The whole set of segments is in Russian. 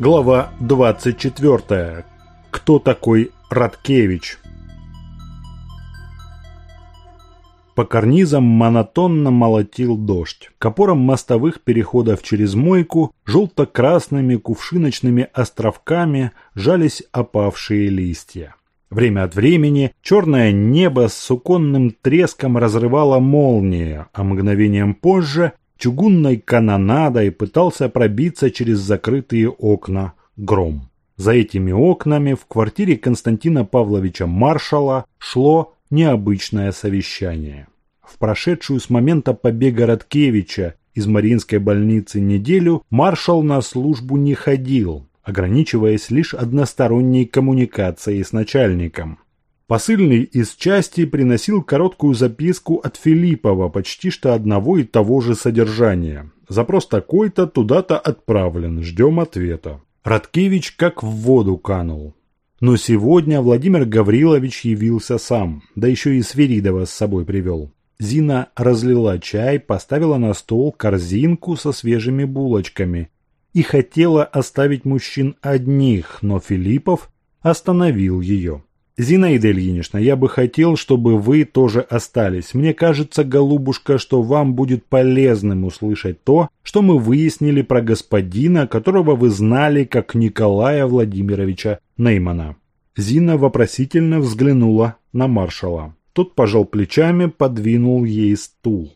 Глава 24. Кто такой Радкевич? По карнизам монотонно молотил дождь. К опорам мостовых переходов через мойку желто-красными кувшиночными островками жались опавшие листья. Время от времени черное небо с суконным треском разрывало молния, а мгновением позже чугунной канонадой пытался пробиться через закрытые окна гром. За этими окнами в квартире Константина Павловича Маршала шло необычное совещание. В прошедшую с момента побега Радкевича из Мариинской больницы неделю маршал на службу не ходил, ограничиваясь лишь односторонней коммуникацией с начальником. Посыльный из части приносил короткую записку от Филиппова почти что одного и того же содержания. Запрос такой-то, туда-то отправлен, ждем ответа. Радкевич как в воду канул. Но сегодня Владимир Гаврилович явился сам, да еще и Сверидова с собой привел. Зина разлила чай, поставила на стол корзинку со свежими булочками и хотела оставить мужчин одних, но Филиппов остановил ее. «Зинаида Ильинична, я бы хотел, чтобы вы тоже остались. Мне кажется, голубушка, что вам будет полезным услышать то, что мы выяснили про господина, которого вы знали как Николая Владимировича Неймана». Зина вопросительно взглянула на маршала. Тот пожал плечами, подвинул ей стул.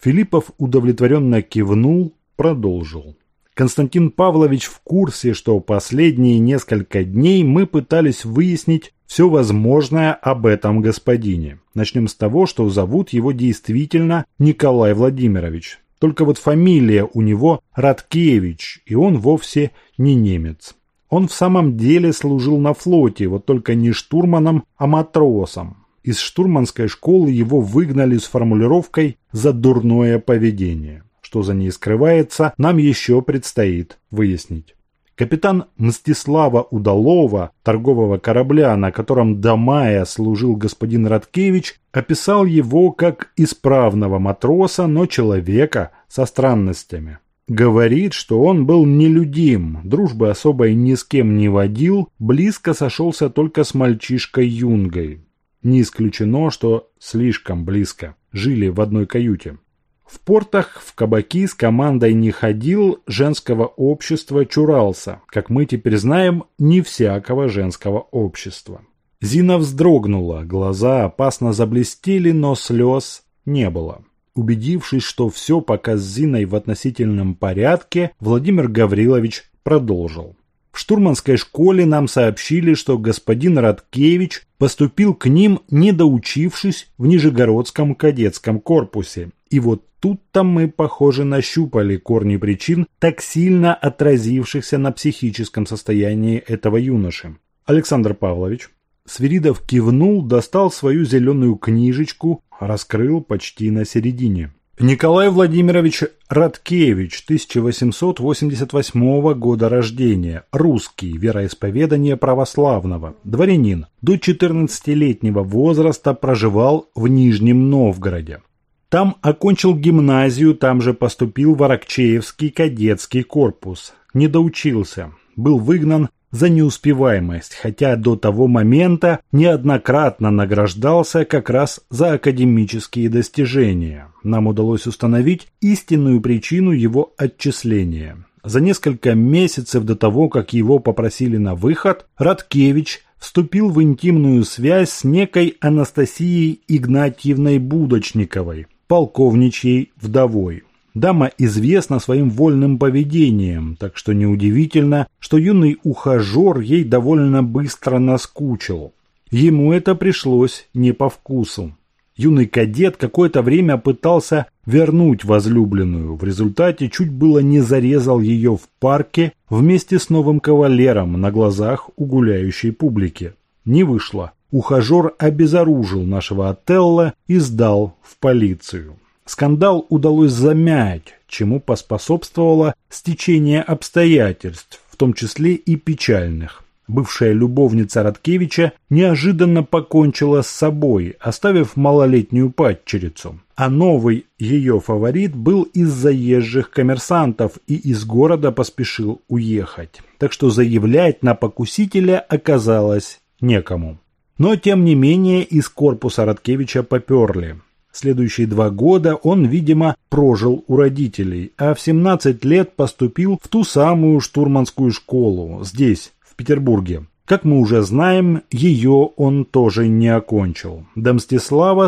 Филиппов удовлетворенно кивнул, продолжил. Константин Павлович в курсе, что последние несколько дней мы пытались выяснить все возможное об этом господине. Начнем с того, что зовут его действительно Николай Владимирович. Только вот фамилия у него Радкевич, и он вовсе не немец. Он в самом деле служил на флоте, вот только не штурманом, а матросом. Из штурманской школы его выгнали с формулировкой «за дурное поведение». Что за ней скрывается, нам еще предстоит выяснить. Капитан Мстислава Удалова, торгового корабля, на котором до мая служил господин Радкевич, описал его как исправного матроса, но человека со странностями. Говорит, что он был нелюдим, дружбы особой ни с кем не водил, близко сошелся только с мальчишкой Юнгой. Не исключено, что слишком близко. Жили в одной каюте. В портах в кабаки с командой не ходил, женского общества чурался. Как мы теперь знаем, не всякого женского общества. Зина вздрогнула, глаза опасно заблестели, но слез не было. Убедившись, что все пока с Зиной в относительном порядке, Владимир Гаврилович продолжил. В штурманской школе нам сообщили, что господин Радкевич поступил к ним, не доучившись в Нижегородском кадетском корпусе. И вот тут-то мы, похоже, нащупали корни причин, так сильно отразившихся на психическом состоянии этого юноши. Александр Павлович. Свиридов кивнул, достал свою зеленую книжечку, раскрыл почти на середине. Николай Владимирович Радкевич, 1888 года рождения, русский, вероисповедание православного, дворянин, до 14-летнего возраста проживал в Нижнем Новгороде. Там окончил гимназию, там же поступил в Аракчеевский кадетский корпус. Не доучился, был выгнан за неуспеваемость, хотя до того момента неоднократно награждался как раз за академические достижения. Нам удалось установить истинную причину его отчисления. За несколько месяцев до того, как его попросили на выход, Радкевич вступил в интимную связь с некой Анастасией Игнатьевной Будочниковой, полковничьей вдовой. Дама известна своим вольным поведением, так что неудивительно, что юный ухажер ей довольно быстро наскучил. Ему это пришлось не по вкусу. Юный кадет какое-то время пытался вернуть возлюбленную, в результате чуть было не зарезал ее в парке вместе с новым кавалером на глазах у гуляющей публики. Не вышло. Ухажер обезоружил нашего Отелла и сдал в полицию. Скандал удалось замять, чему поспособствовало стечение обстоятельств, в том числе и печальных. Бывшая любовница Радкевича неожиданно покончила с собой, оставив малолетнюю падчерицу. А новый ее фаворит был из заезжих коммерсантов и из города поспешил уехать. Так что заявлять на покусителя оказалось некому. Но, тем не менее, из корпуса Радкевича поперли. Следующие два года он, видимо, прожил у родителей, а в 17 лет поступил в ту самую штурманскую школу, здесь, в Петербурге. Как мы уже знаем, ее он тоже не окончил. До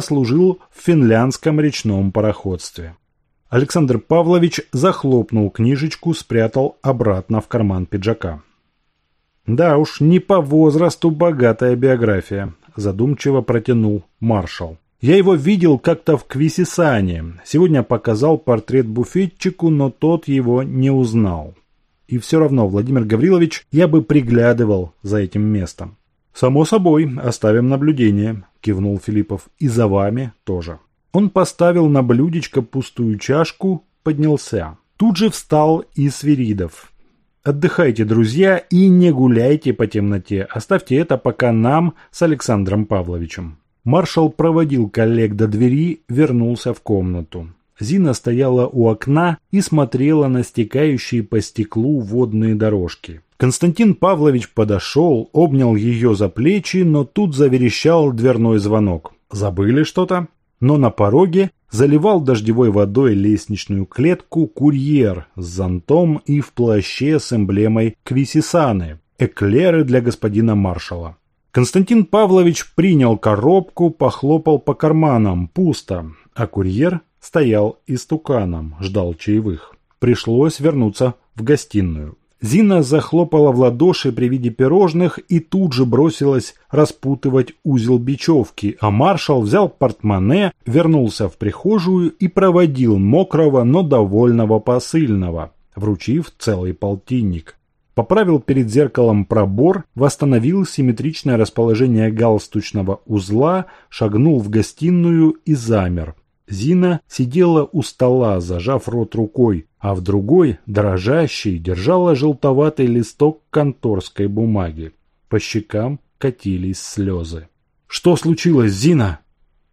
служил в финляндском речном пароходстве. Александр Павлович захлопнул книжечку, спрятал обратно в карман пиджака. «Да уж, не по возрасту богатая биография», – задумчиво протянул маршал. Я его видел как-то в Квисисане. Сегодня показал портрет буфетчику, но тот его не узнал. И все равно, Владимир Гаврилович, я бы приглядывал за этим местом. «Само собой, оставим наблюдение», – кивнул Филиппов. «И за вами тоже». Он поставил на блюдечко пустую чашку, поднялся. Тут же встал и Свиридов. «Отдыхайте, друзья, и не гуляйте по темноте. Оставьте это пока нам с Александром Павловичем». Маршал проводил коллег до двери, вернулся в комнату. Зина стояла у окна и смотрела на стекающие по стеклу водные дорожки. Константин Павлович подошел, обнял ее за плечи, но тут заверещал дверной звонок. «Забыли что-то?» Но на пороге заливал дождевой водой лестничную клетку курьер с зонтом и в плаще с эмблемой Квисисаны, эклеры для господина маршала. Константин Павлович принял коробку, похлопал по карманам, пусто, а курьер стоял истуканом, ждал чаевых. Пришлось вернуться в гостиную. Зина захлопала в ладоши при виде пирожных и тут же бросилась распутывать узел бечевки, а маршал взял портмоне, вернулся в прихожую и проводил мокрого, но довольного посыльного, вручив целый полтинник поправил перед зеркалом пробор, восстановил симметричное расположение галстучного узла, шагнул в гостиную и замер. Зина сидела у стола, зажав рот рукой, а в другой, дрожащей, держала желтоватый листок конторской бумаги. По щекам катились слезы. «Что случилось, Зина?»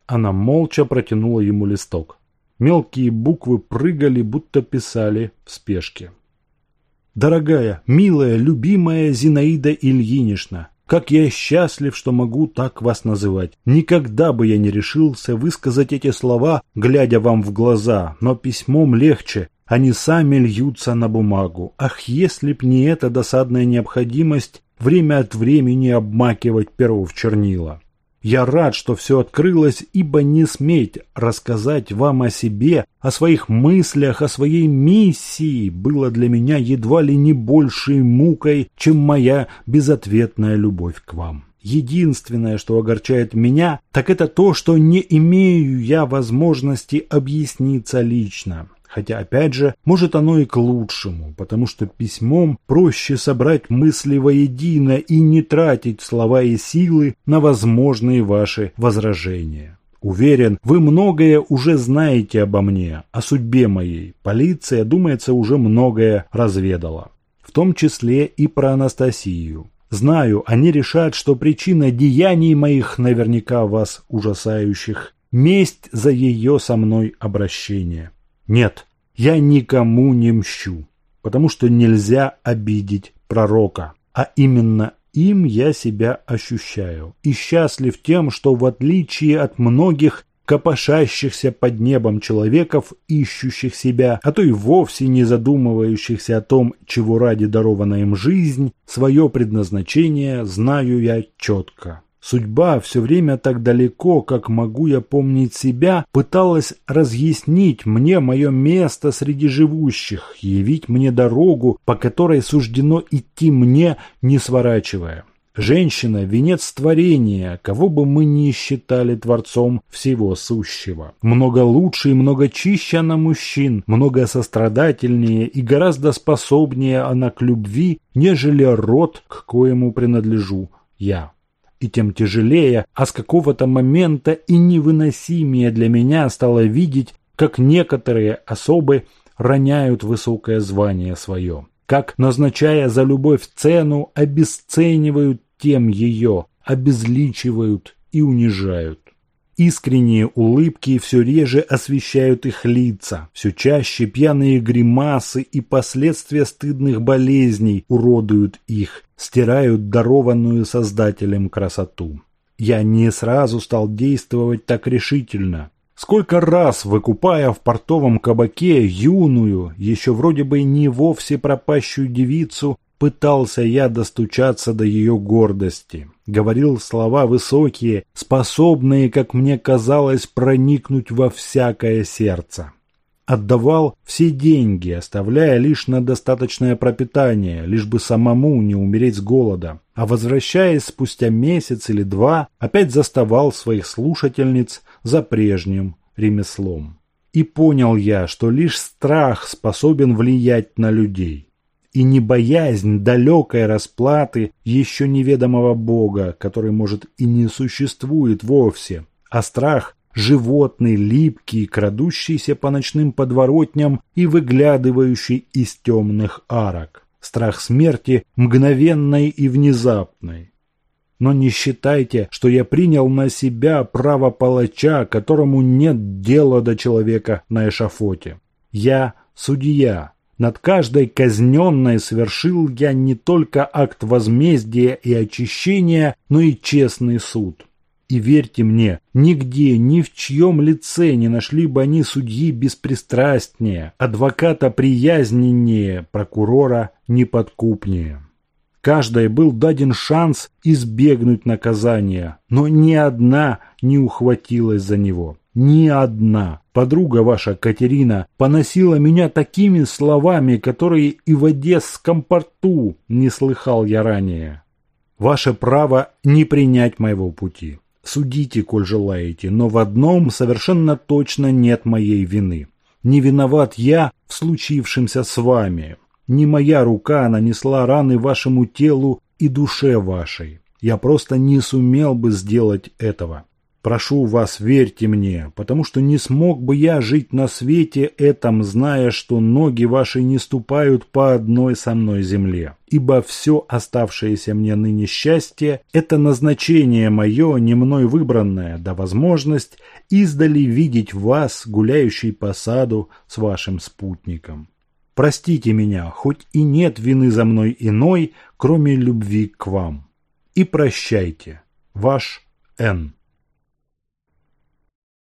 Она молча протянула ему листок. Мелкие буквы прыгали, будто писали в спешке. Дорогая, милая, любимая Зинаида Ильинична, как я счастлив, что могу так вас называть. Никогда бы я не решился высказать эти слова, глядя вам в глаза, но письмом легче, они сами льются на бумагу. Ах, если б не эта досадная необходимость время от времени обмакивать перо в чернила. Я рад, что все открылось, ибо не сметь рассказать вам о себе, о своих мыслях, о своей миссии было для меня едва ли не большей мукой, чем моя безответная любовь к вам. Единственное, что огорчает меня, так это то, что не имею я возможности объясниться лично. Хотя, опять же, может оно и к лучшему, потому что письмом проще собрать мысли воедино и не тратить слова и силы на возможные ваши возражения. Уверен, вы многое уже знаете обо мне, о судьбе моей. Полиция, думается, уже многое разведала. В том числе и про Анастасию. Знаю, они решат, что причина деяний моих наверняка вас ужасающих – месть за ее со мной обращение. Нет, я никому не мщу, потому что нельзя обидеть пророка, а именно им я себя ощущаю и счастлив тем, что в отличие от многих копошащихся под небом человеков, ищущих себя, а то и вовсе не задумывающихся о том, чего ради дарована им жизнь, свое предназначение знаю я четко. Судьба все время так далеко, как могу я помнить себя, пыталась разъяснить мне мое место среди живущих, явить мне дорогу, по которой суждено идти мне, не сворачивая. Женщина – венец творения, кого бы мы ни считали творцом всего сущего. Много лучше и много чище она мужчин, много сострадательнее и гораздо способнее она к любви, нежели род, к коему принадлежу я и тем тяжелее, а с какого-то момента и невыносимее для меня стало видеть, как некоторые особы роняют высокое звание свое. как, назначая за любовь цену, обесценивают тем ее, обезличивают и унижают. Искренние улыбки все реже освещают их лица, все чаще пьяные гримасы и последствия стыдных болезней уродуют их, стирают дарованную Создателем красоту. Я не сразу стал действовать так решительно. Сколько раз, выкупая в портовом кабаке юную, еще вроде бы не вовсе пропащую девицу, пытался я достучаться до ее гордости. Говорил слова высокие, способные, как мне казалось, проникнуть во всякое сердце. Отдавал все деньги, оставляя лишь на достаточное пропитание, лишь бы самому не умереть с голода. А возвращаясь спустя месяц или два, опять заставал своих слушательниц за прежним ремеслом. И понял я, что лишь страх способен влиять на людей. И не боязнь далекой расплаты еще неведомого Бога, который, может, и не существует вовсе, а страх животный, липкий, крадущийся по ночным подворотням и выглядывающий из темных арок. Страх смерти мгновенной и внезапной. Но не считайте, что я принял на себя право палача, которому нет дела до человека на эшафоте. Я судья. Над каждой казненной совершил я не только акт возмездия и очищения, но и честный суд. И верьте мне, нигде, ни в чьем лице не нашли бы они судьи беспристрастнее, адвоката приязненнее, прокурора неподкупнее. Каждой был даден шанс избегнуть наказания, но ни одна не ухватилась за него. Ни одна. Подруга ваша, Катерина, поносила меня такими словами, которые и в Одесском порту не слыхал я ранее. Ваше право не принять моего пути. Судите, коль желаете, но в одном совершенно точно нет моей вины. Не виноват я в случившемся с вами. Не моя рука нанесла раны вашему телу и душе вашей. Я просто не сумел бы сделать этого. Прошу вас, верьте мне, потому что не смог бы я жить на свете этом, зная, что ноги ваши не ступают по одной со мной земле. Ибо все оставшееся мне ныне счастье – это назначение мое, не мной выбранное, да возможность издали видеть вас, гуляющий по саду с вашим спутником. Простите меня, хоть и нет вины за мной иной, кроме любви к вам. И прощайте. Ваш Н.